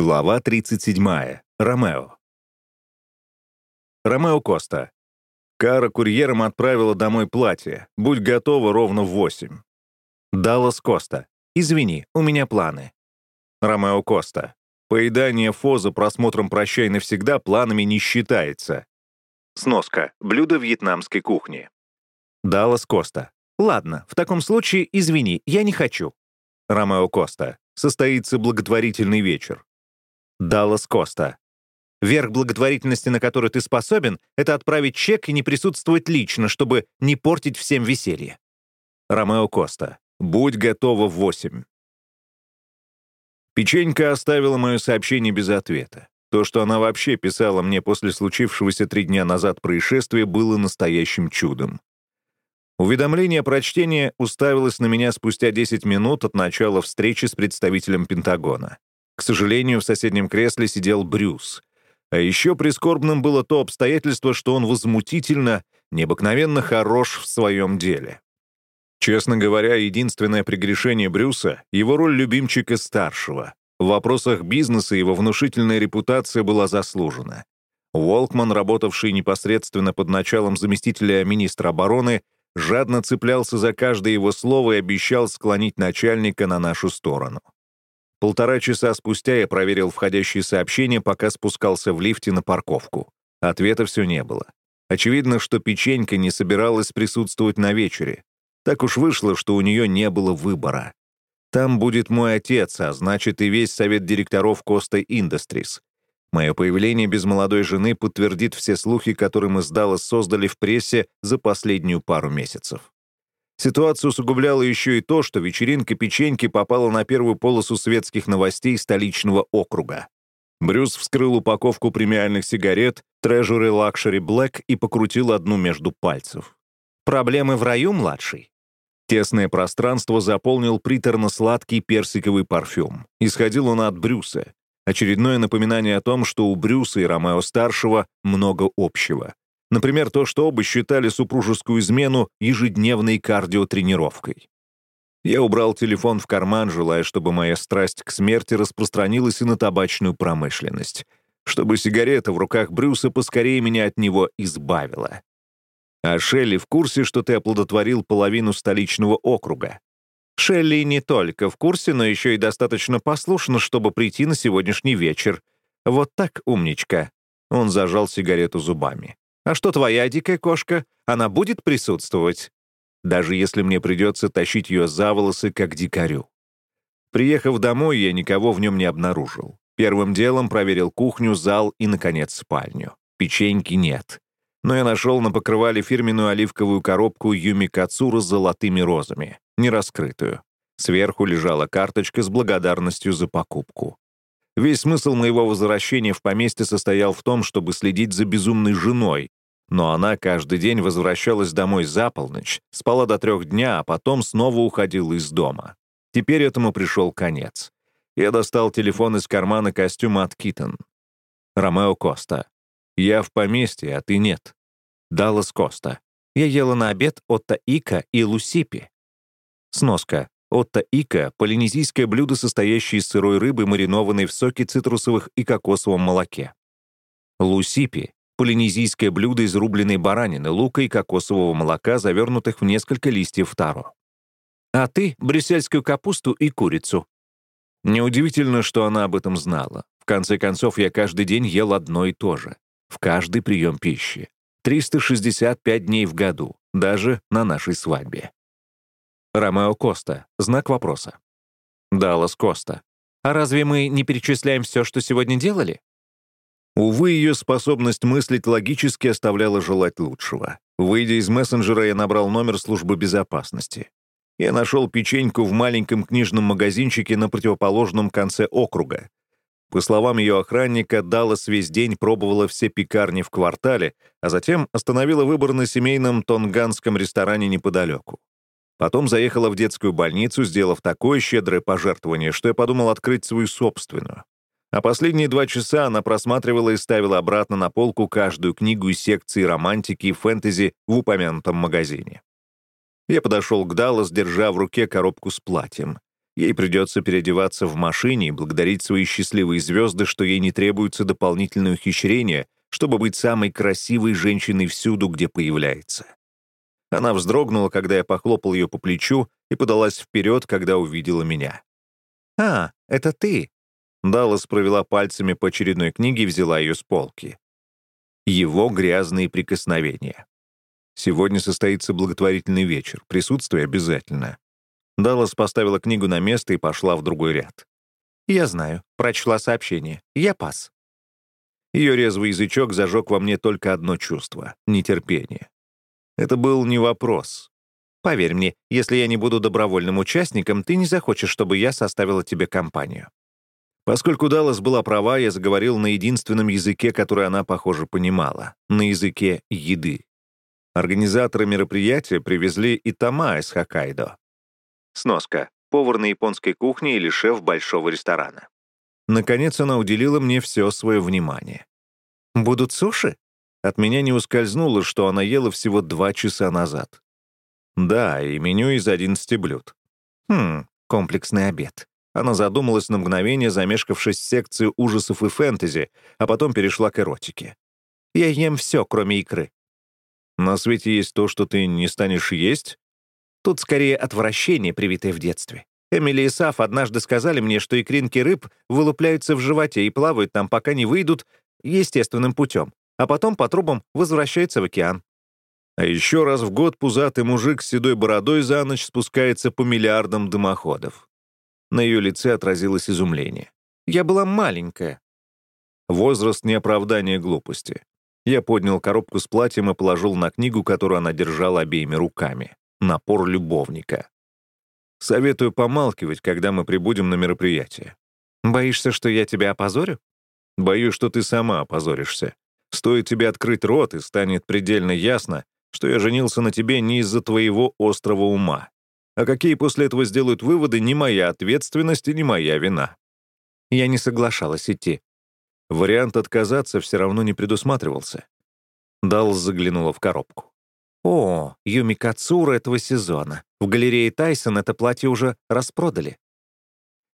Глава 37. Ромео. Ромео Коста. Кара курьером отправила домой платье. Будь готова ровно в восемь. Даллас Коста. Извини, у меня планы. Ромео Коста. Поедание фо за просмотром «Прощай навсегда» планами не считается. Сноска. Блюдо вьетнамской кухни. Даллас Коста. Ладно, в таком случае извини, я не хочу. Ромео Коста. Состоится благотворительный вечер. Даллас Коста. Верх благотворительности, на который ты способен, это отправить чек и не присутствовать лично, чтобы не портить всем веселье. Ромео Коста. Будь готова в восемь. Печенька оставила мое сообщение без ответа. То, что она вообще писала мне после случившегося три дня назад происшествия, было настоящим чудом. Уведомление о прочтении уставилось на меня спустя 10 минут от начала встречи с представителем Пентагона. К сожалению, в соседнем кресле сидел Брюс. А еще прискорбным было то обстоятельство, что он возмутительно, необыкновенно хорош в своем деле. Честно говоря, единственное прегрешение Брюса — его роль любимчика старшего. В вопросах бизнеса его внушительная репутация была заслужена. Уолкман, работавший непосредственно под началом заместителя министра обороны, жадно цеплялся за каждое его слово и обещал склонить начальника на нашу сторону. Полтора часа спустя я проверил входящие сообщения, пока спускался в лифте на парковку. Ответа все не было. Очевидно, что печенька не собиралась присутствовать на вечере. Так уж вышло, что у нее не было выбора. Там будет мой отец, а значит и весь совет директоров Коста Industries. Мое появление без молодой жены подтвердит все слухи, которые мы с Даллас создали в прессе за последнюю пару месяцев. Ситуацию усугубляло еще и то, что вечеринка печеньки попала на первую полосу светских новостей столичного округа. Брюс вскрыл упаковку премиальных сигарет Treasury Luxury Black и покрутил одну между пальцев. «Проблемы в раю, младший?» Тесное пространство заполнил приторно-сладкий персиковый парфюм. Исходил он от Брюса. Очередное напоминание о том, что у Брюса и Ромео-старшего много общего. Например, то, что оба считали супружескую измену ежедневной кардиотренировкой. Я убрал телефон в карман, желая, чтобы моя страсть к смерти распространилась и на табачную промышленность, чтобы сигарета в руках Брюса поскорее меня от него избавила. А Шелли в курсе, что ты оплодотворил половину столичного округа. Шелли не только в курсе, но еще и достаточно послушна, чтобы прийти на сегодняшний вечер. Вот так, умничка. Он зажал сигарету зубами. А что твоя дикая кошка? Она будет присутствовать? Даже если мне придется тащить ее за волосы, как дикарю. Приехав домой, я никого в нем не обнаружил. Первым делом проверил кухню, зал и, наконец, спальню. Печеньки нет. Но я нашел на покрывале фирменную оливковую коробку Юми Кацура с золотыми розами, нераскрытую. Сверху лежала карточка с благодарностью за покупку. Весь смысл моего возвращения в поместье состоял в том, чтобы следить за безумной женой, но она каждый день возвращалась домой за полночь, спала до трех дня, а потом снова уходила из дома. Теперь этому пришел конец. Я достал телефон из кармана костюма от Китон. Ромео Коста. Я в поместье, а ты нет. Даллас Коста. Я ела на обед Отто Ика и Лусипи. Сноска. Отто Ика — полинезийское блюдо, состоящее из сырой рыбы, маринованной в соке цитрусовых и кокосовом молоке. Лусипи полинезийское блюдо из рубленной баранины, лука и кокосового молока, завернутых в несколько листьев таро. А ты — брюссельскую капусту и курицу. Неудивительно, что она об этом знала. В конце концов, я каждый день ел одно и то же. В каждый прием пищи. 365 дней в году, даже на нашей свадьбе. Ромео Коста. Знак вопроса. Даллас Коста. А разве мы не перечисляем все, что сегодня делали? Увы, ее способность мыслить логически оставляла желать лучшего. Выйдя из мессенджера, я набрал номер службы безопасности. Я нашел печеньку в маленьком книжном магазинчике на противоположном конце округа. По словам ее охранника, Даллас весь день пробовала все пекарни в квартале, а затем остановила выбор на семейном тонганском ресторане неподалеку. Потом заехала в детскую больницу, сделав такое щедрое пожертвование, что я подумал открыть свою собственную. А последние два часа она просматривала и ставила обратно на полку каждую книгу из секции романтики и фэнтези в упомянутом магазине. Я подошел к Даллас, держа в руке коробку с платьем. Ей придется переодеваться в машине и благодарить свои счастливые звезды, что ей не требуются дополнительные ухищрения, чтобы быть самой красивой женщиной всюду, где появляется. Она вздрогнула, когда я похлопал ее по плечу и подалась вперед, когда увидела меня. «А, это ты!» Даллас провела пальцами по очередной книге и взяла ее с полки. Его грязные прикосновения. Сегодня состоится благотворительный вечер. Присутствие обязательно. Даллас поставила книгу на место и пошла в другой ряд. «Я знаю. Прочла сообщение. Я пас». Ее резвый язычок зажег во мне только одно чувство — нетерпение. Это был не вопрос. «Поверь мне, если я не буду добровольным участником, ты не захочешь, чтобы я составила тебе компанию». Поскольку Даллас была права, я заговорил на единственном языке, который она, похоже, понимала — на языке еды. Организаторы мероприятия привезли итама из Хоккайдо. Сноска. Повар на японской кухне или шеф большого ресторана. Наконец она уделила мне все свое внимание. «Будут суши?» От меня не ускользнуло, что она ела всего два часа назад. Да, и меню из 11 блюд. Хм, комплексный обед. Она задумалась на мгновение, замешкавшись в секции ужасов и фэнтези, а потом перешла к эротике. «Я ем все, кроме икры». «На свете есть то, что ты не станешь есть?» Тут скорее отвращение, привитое в детстве. Эмили и Саф однажды сказали мне, что икринки рыб вылупляются в животе и плавают там, пока не выйдут естественным путем, а потом по трубам возвращаются в океан. А еще раз в год пузатый мужик с седой бородой за ночь спускается по миллиардам дымоходов. На ее лице отразилось изумление. «Я была маленькая». Возраст не оправдание глупости. Я поднял коробку с платьем и положил на книгу, которую она держала обеими руками. Напор любовника. Советую помалкивать, когда мы прибудем на мероприятие. Боишься, что я тебя опозорю? Боюсь, что ты сама опозоришься. Стоит тебе открыть рот, и станет предельно ясно, что я женился на тебе не из-за твоего острого ума. А какие после этого сделают выводы, не моя ответственность и не моя вина. Я не соглашалась идти. Вариант отказаться все равно не предусматривался. Дал заглянула в коробку. О, Юми Кацура этого сезона. В галерее Тайсон это платье уже распродали.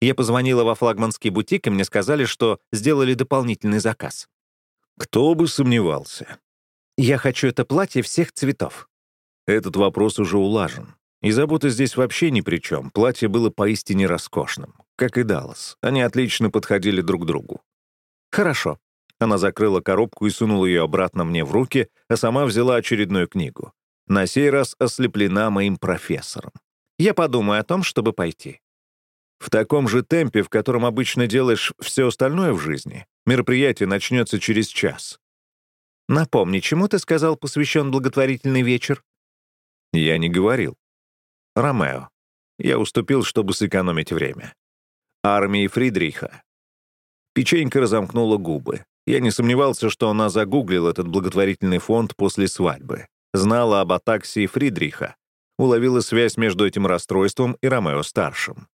Я позвонила во флагманский бутик, и мне сказали, что сделали дополнительный заказ. Кто бы сомневался. Я хочу это платье всех цветов. Этот вопрос уже улажен. И забота здесь вообще ни при чем. Платье было поистине роскошным. Как и Даллас. Они отлично подходили друг другу. «Хорошо». Она закрыла коробку и сунула ее обратно мне в руки, а сама взяла очередную книгу. На сей раз ослеплена моим профессором. Я подумаю о том, чтобы пойти. В таком же темпе, в котором обычно делаешь все остальное в жизни, мероприятие начнется через час. Напомни, чему ты сказал посвящен благотворительный вечер? Я не говорил. Ромео. Я уступил, чтобы сэкономить время. Армии Фридриха. Печенька разомкнула губы. Я не сомневался, что она загуглила этот благотворительный фонд после свадьбы. Знала об атаксии Фридриха. Уловила связь между этим расстройством и Ромео-старшим.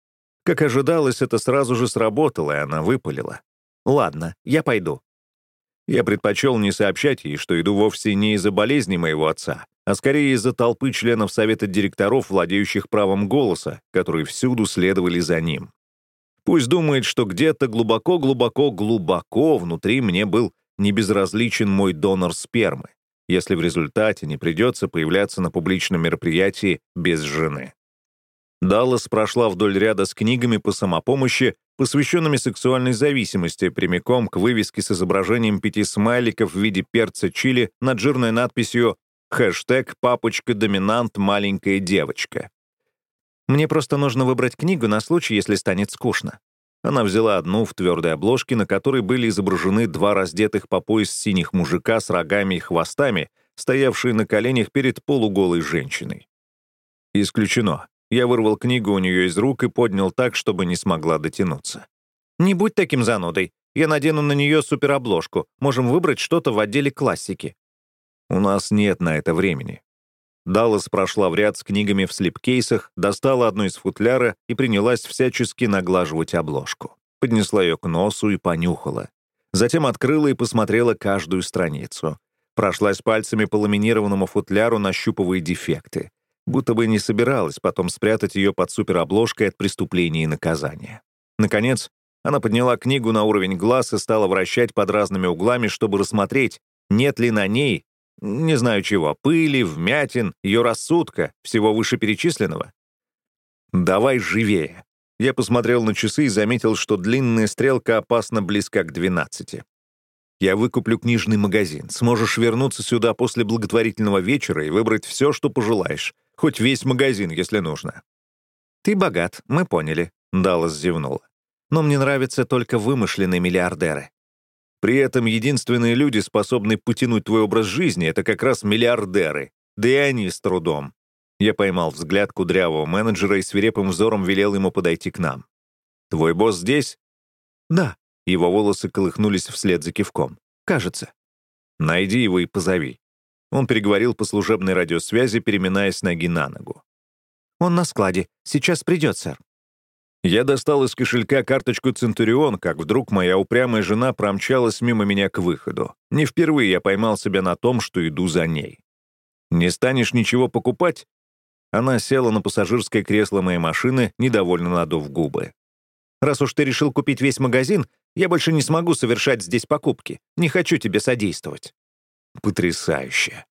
Как ожидалось, это сразу же сработало, и она выпалила. «Ладно, я пойду». Я предпочел не сообщать ей, что иду вовсе не из-за болезни моего отца, а скорее из-за толпы членов Совета директоров, владеющих правом голоса, которые всюду следовали за ним. Пусть думает, что где-то глубоко-глубоко-глубоко внутри мне был небезразличен мой донор спермы, если в результате не придется появляться на публичном мероприятии без жены. Даллас прошла вдоль ряда с книгами по самопомощи, посвященными сексуальной зависимости, прямиком к вывеске с изображением пяти смайликов в виде перца чили над жирной надписью Хэштег «Папочка-доминант, маленькая девочка». Мне просто нужно выбрать книгу на случай, если станет скучно. Она взяла одну в твердой обложке, на которой были изображены два раздетых по пояс синих мужика с рогами и хвостами, стоявшие на коленях перед полуголой женщиной. Исключено. Я вырвал книгу у нее из рук и поднял так, чтобы не смогла дотянуться. «Не будь таким занудой. Я надену на нее суперобложку. Можем выбрать что-то в отделе классики». У нас нет на это времени. Даллас прошла в ряд с книгами в слепкейсах, достала одну из футляра и принялась всячески наглаживать обложку. Поднесла ее к носу и понюхала. Затем открыла и посмотрела каждую страницу. Прошлась пальцами по ламинированному футляру, нащупывая дефекты. будто бы не собиралась потом спрятать ее под суперобложкой от преступления и наказания. Наконец, она подняла книгу на уровень глаз и стала вращать под разными углами, чтобы рассмотреть, нет ли на ней, не знаю чего, пыли, вмятин, ее рассудка, всего вышеперечисленного. «Давай живее». Я посмотрел на часы и заметил, что длинная стрелка опасно близка к 12. Я выкуплю книжный магазин. Сможешь вернуться сюда после благотворительного вечера и выбрать все, что пожелаешь. Хоть весь магазин, если нужно». «Ты богат, мы поняли», — Даллас зевнула. «Но мне нравятся только вымышленные миллиардеры». При этом единственные люди, способные потянуть твой образ жизни, это как раз миллиардеры. Да и они с трудом. Я поймал взгляд кудрявого менеджера и свирепым взором велел ему подойти к нам. «Твой босс здесь?» «Да». Его волосы колыхнулись вслед за кивком. «Кажется». «Найди его и позови». Он переговорил по служебной радиосвязи, переминаясь ноги на ногу. «Он на складе. Сейчас придет, сэр». Я достал из кошелька карточку «Центурион», как вдруг моя упрямая жена промчалась мимо меня к выходу. Не впервые я поймал себя на том, что иду за ней. «Не станешь ничего покупать?» Она села на пассажирское кресло моей машины, недовольно надув губы. «Раз уж ты решил купить весь магазин, я больше не смогу совершать здесь покупки. Не хочу тебе содействовать». Потрясающе.